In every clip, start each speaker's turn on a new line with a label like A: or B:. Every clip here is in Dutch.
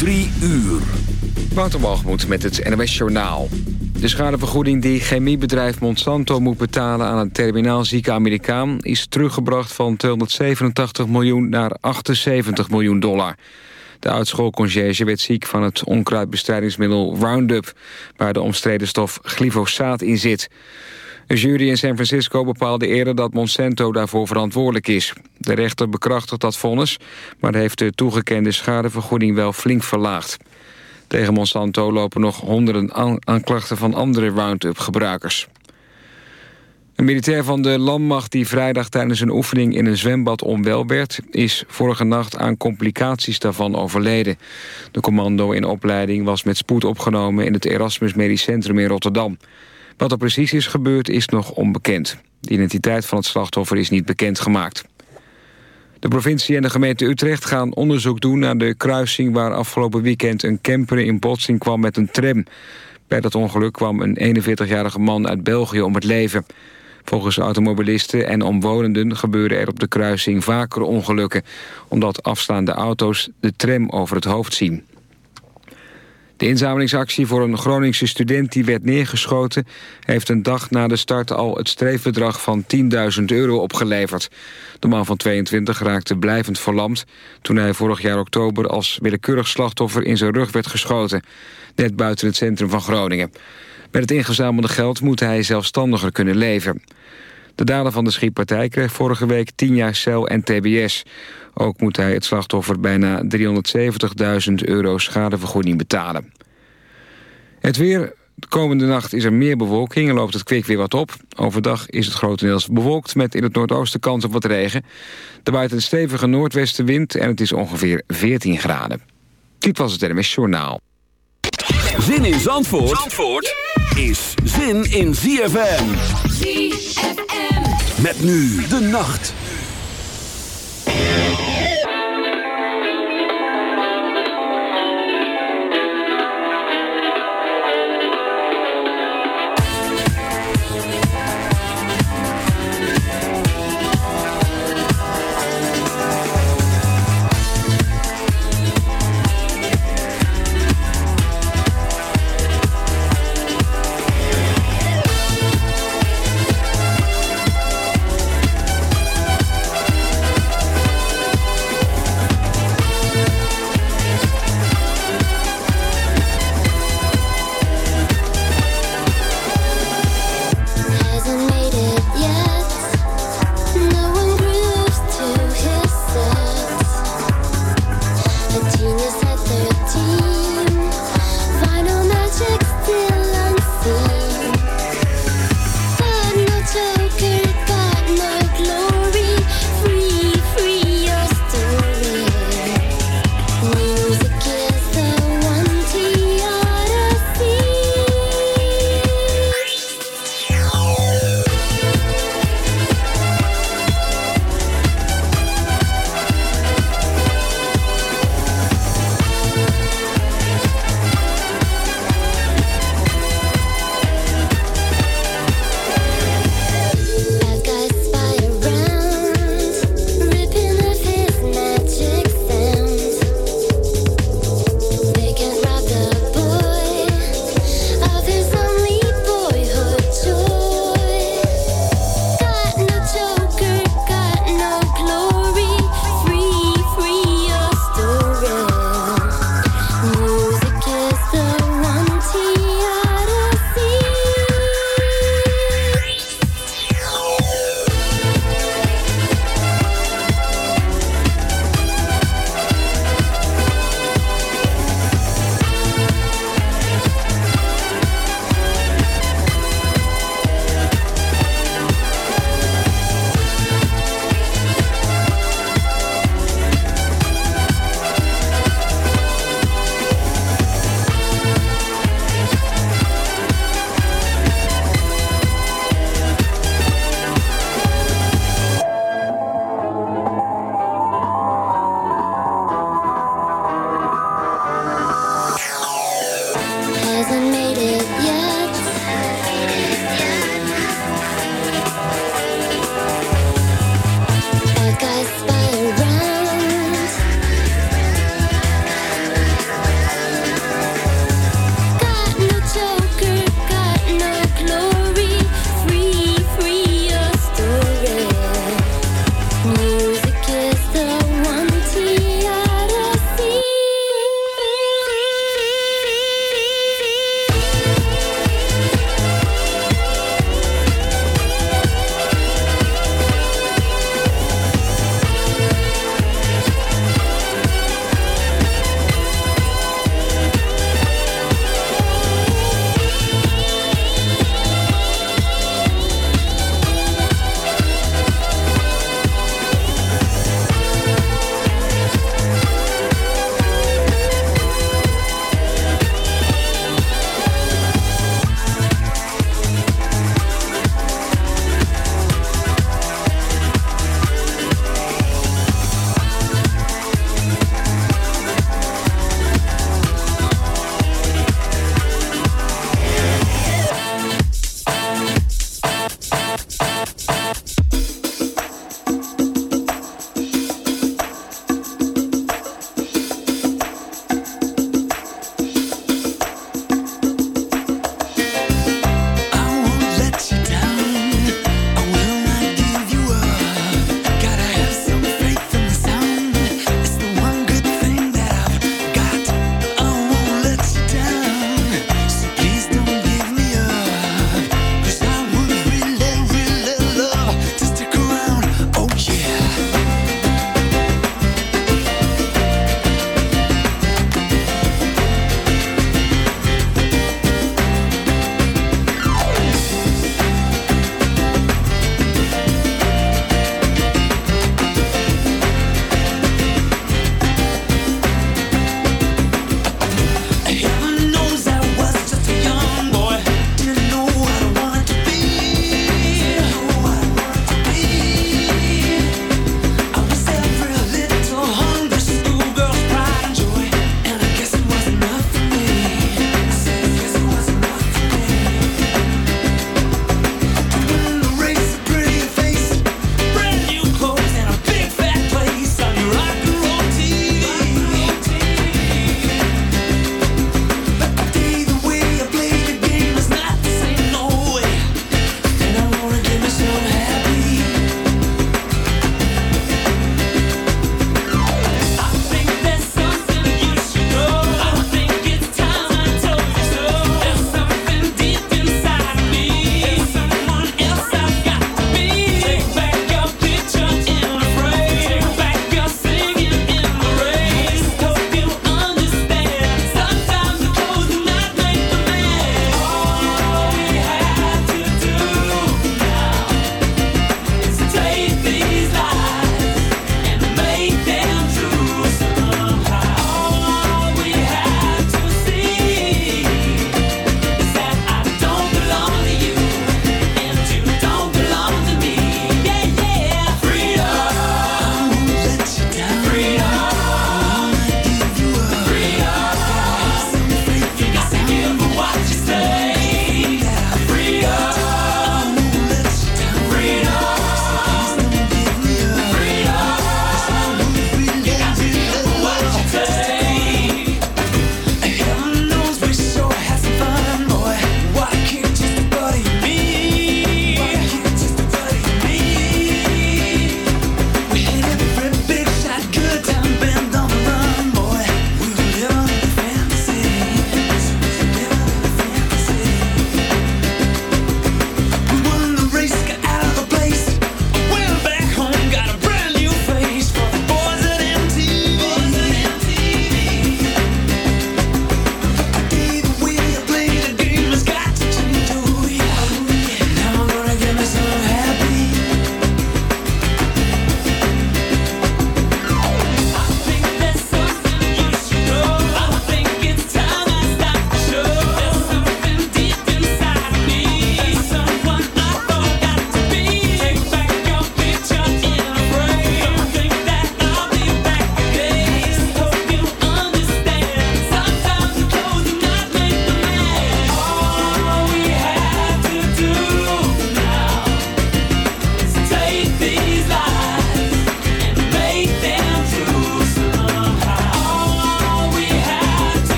A: Drie uur.
B: Wouter met het NOS Journaal. De schadevergoeding die chemiebedrijf Monsanto moet betalen... aan een terminaal zieke Amerikaan... is teruggebracht van 287 miljoen naar 78 miljoen dollar. De uitschoolconciërge werd ziek van het onkruidbestrijdingsmiddel Roundup... waar de omstreden stof glyfosaat in zit. Een jury in San Francisco bepaalde eerder dat Monsanto daarvoor verantwoordelijk is. De rechter bekrachtigt dat vonnis, maar heeft de toegekende schadevergoeding wel flink verlaagd. Tegen Monsanto lopen nog honderden aanklachten van andere Roundup-gebruikers. Een militair van de landmacht die vrijdag tijdens een oefening in een zwembad onwel werd... is vorige nacht aan complicaties daarvan overleden. De commando in opleiding was met spoed opgenomen in het Erasmus Medisch Centrum in Rotterdam. Wat er precies is gebeurd is nog onbekend. De identiteit van het slachtoffer is niet bekendgemaakt. De provincie en de gemeente Utrecht gaan onderzoek doen naar de kruising... waar afgelopen weekend een camper in botsing kwam met een tram. Bij dat ongeluk kwam een 41-jarige man uit België om het leven. Volgens automobilisten en omwonenden gebeuren er op de kruising vaker ongelukken... omdat afstaande auto's de tram over het hoofd zien. De inzamelingsactie voor een Groningse student die werd neergeschoten... heeft een dag na de start al het streefbedrag van 10.000 euro opgeleverd. De man van 22 raakte blijvend verlamd... toen hij vorig jaar oktober als willekeurig slachtoffer in zijn rug werd geschoten. Net buiten het centrum van Groningen. Met het ingezamelde geld moet hij zelfstandiger kunnen leven. De dader van de schietpartij kreeg vorige week 10 jaar cel en tbs. Ook moet hij het slachtoffer bijna 370.000 euro schadevergoeding betalen. Het weer. De komende nacht is er meer bewolking en loopt het kwik weer wat op. Overdag is het grotendeels bewolkt met in het noordoosten kans op wat regen. Er waait een stevige noordwestenwind en het is ongeveer 14 graden. Dit was het NMS Journaal.
A: Zin in Zandvoort, Zandvoort is zin in ZFM. ZFM. Met nu de nacht.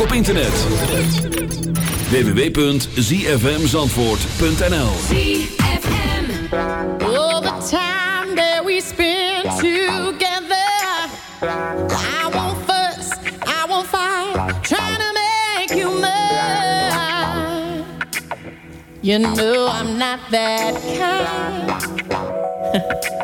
A: op internet. www.zfmzandvoort.nl
C: You know I'm not that kind.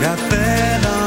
A: la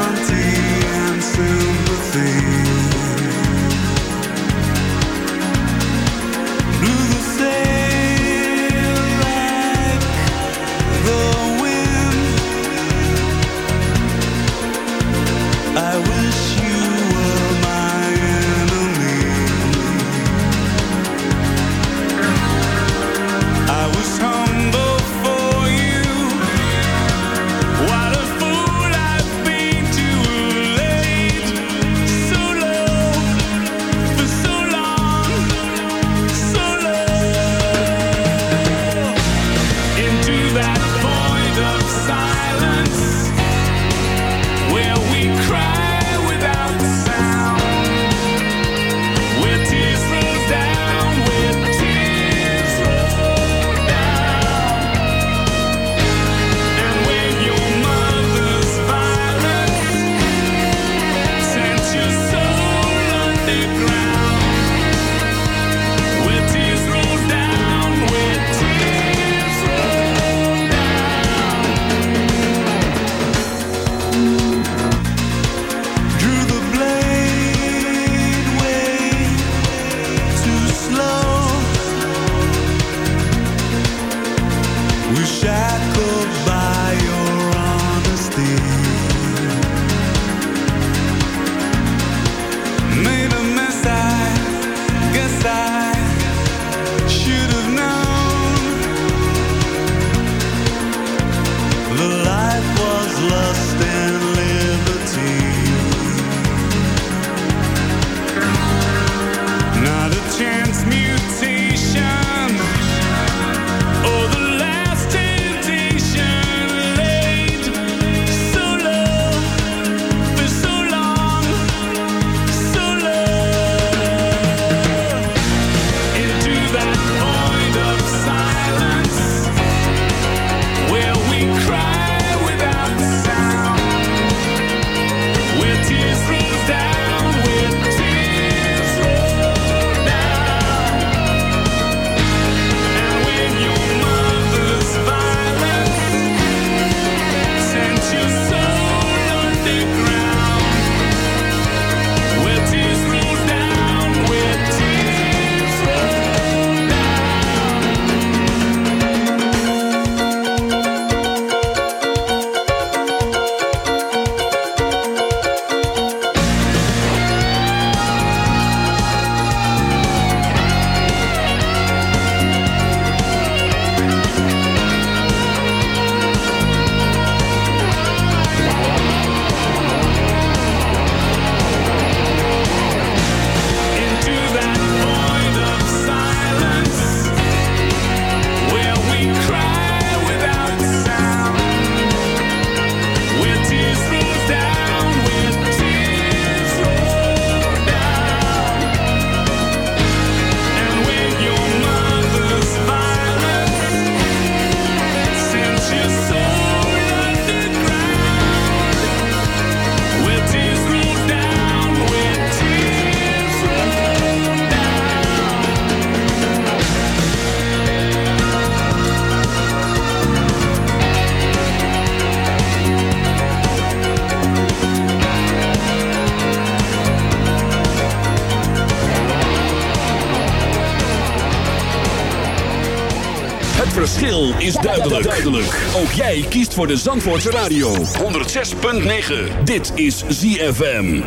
A: verschil is duidelijk. duidelijk. Ook jij kiest voor de Zandvoortse Radio. 106.9. Dit is ZFM.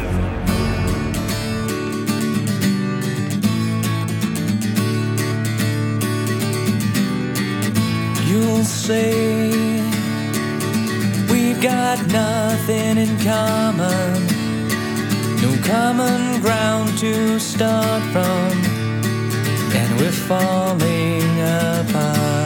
D: You'll say we've got nothing in common. No common ground to start from and we're falling apart.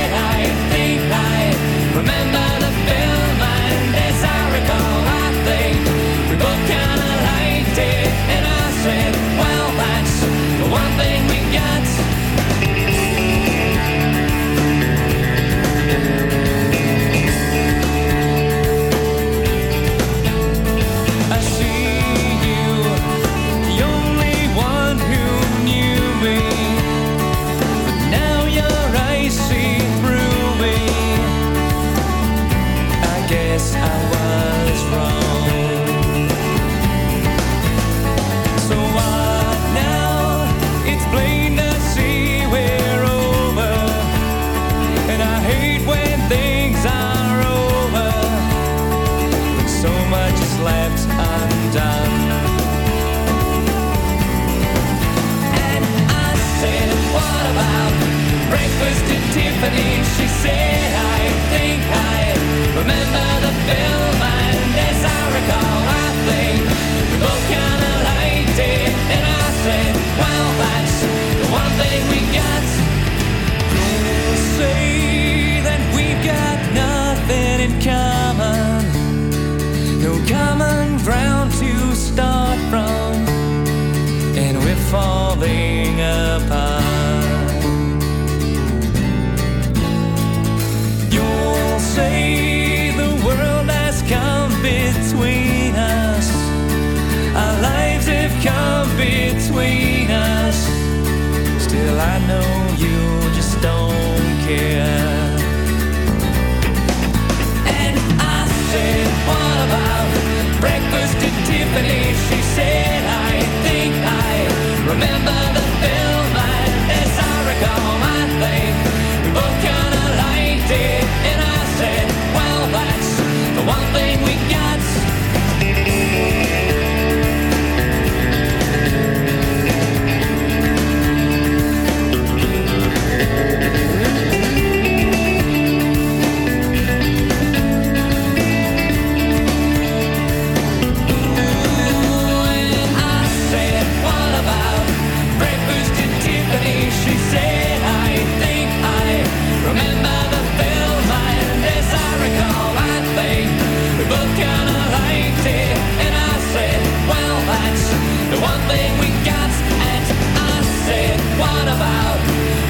D: the one thing we got. And I said, what about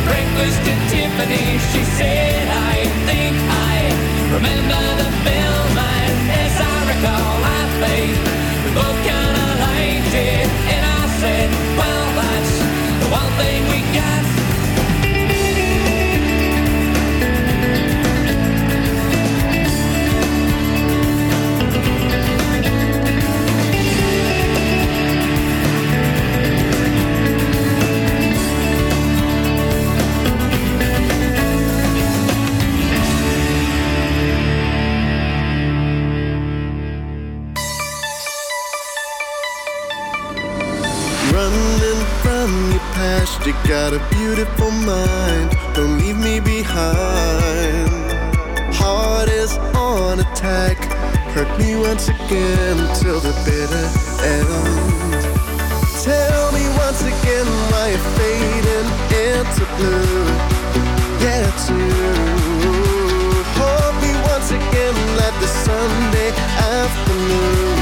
D: breakfast at Tiffany? She said, I think I remember the film. And as I recall, I think we both kinda liked it. And I said, well, that's the one thing we got. Got
E: a beautiful mind. Don't leave me behind. Heart is on attack. Hurt me once again till the bitter end. Tell me once again why you're fading into blue. Yeah, too. Hold me once again like the Sunday afternoons.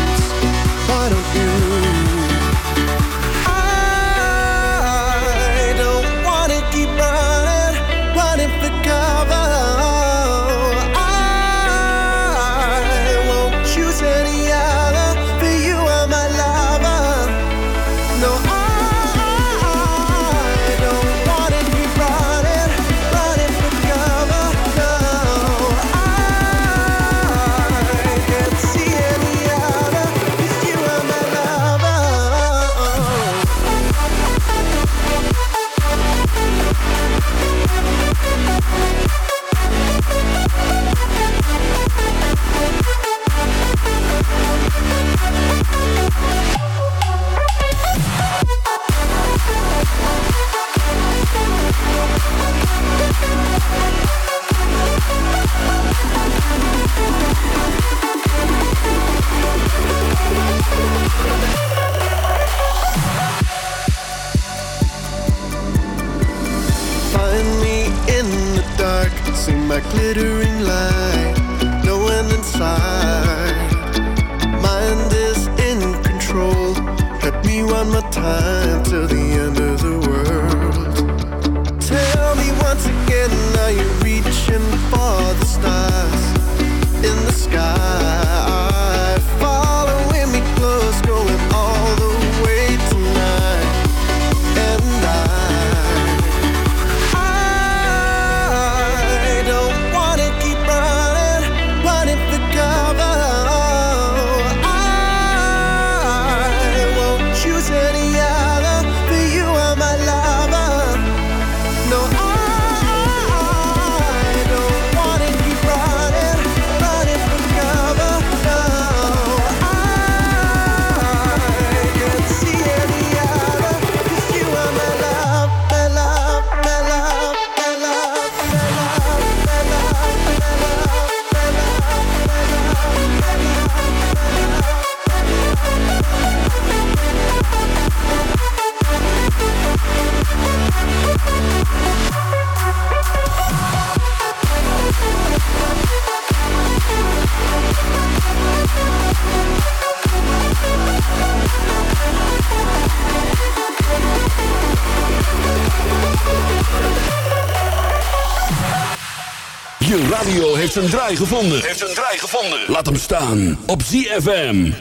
F: radio heeft zijn draai gevonden. Heeft zijn draai gevonden. Laat hem staan op ZFM.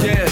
G: Yeah,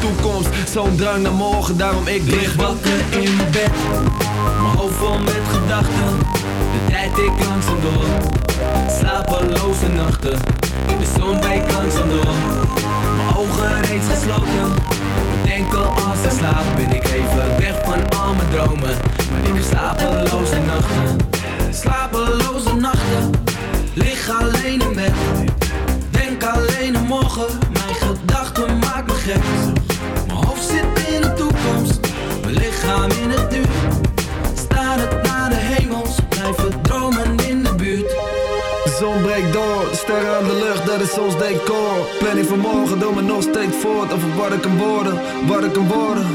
G: toekomst. Zo'n drang naar morgen, daarom ik lig wakker in mijn bed.
H: Mijn hoofd vol met gedachten, de tijd ik langzaam door. Slapeloze nachten, in de zon breekt langzaam door. Mijn ogen reeds gesloten, bedenken als ik slaap. Ben ik even weg van al mijn dromen, maar ik heb slapeloze nachten. Slapeloze nachten, lichaam in het nu. Starend naar de hemels, blijven dromen in de buurt.
G: De zon breekt door, de sterren aan de lucht, dat is ons decor. Planning van morgen, doe me nog steeds voort. Over wat ik kan worden, wat ik kan worden.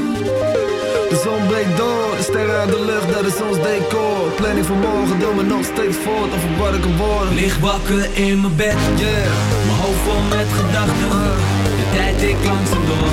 G: De zon breekt door, de sterren aan de lucht, dat is ons decor. Planning van morgen, doe me nog steeds voort. Over wat ik kan worden.
H: Lig wakker in mijn bed,
G: Yeah,
H: mijn hoofd vol met gedachten. De tijd ik langzaam door,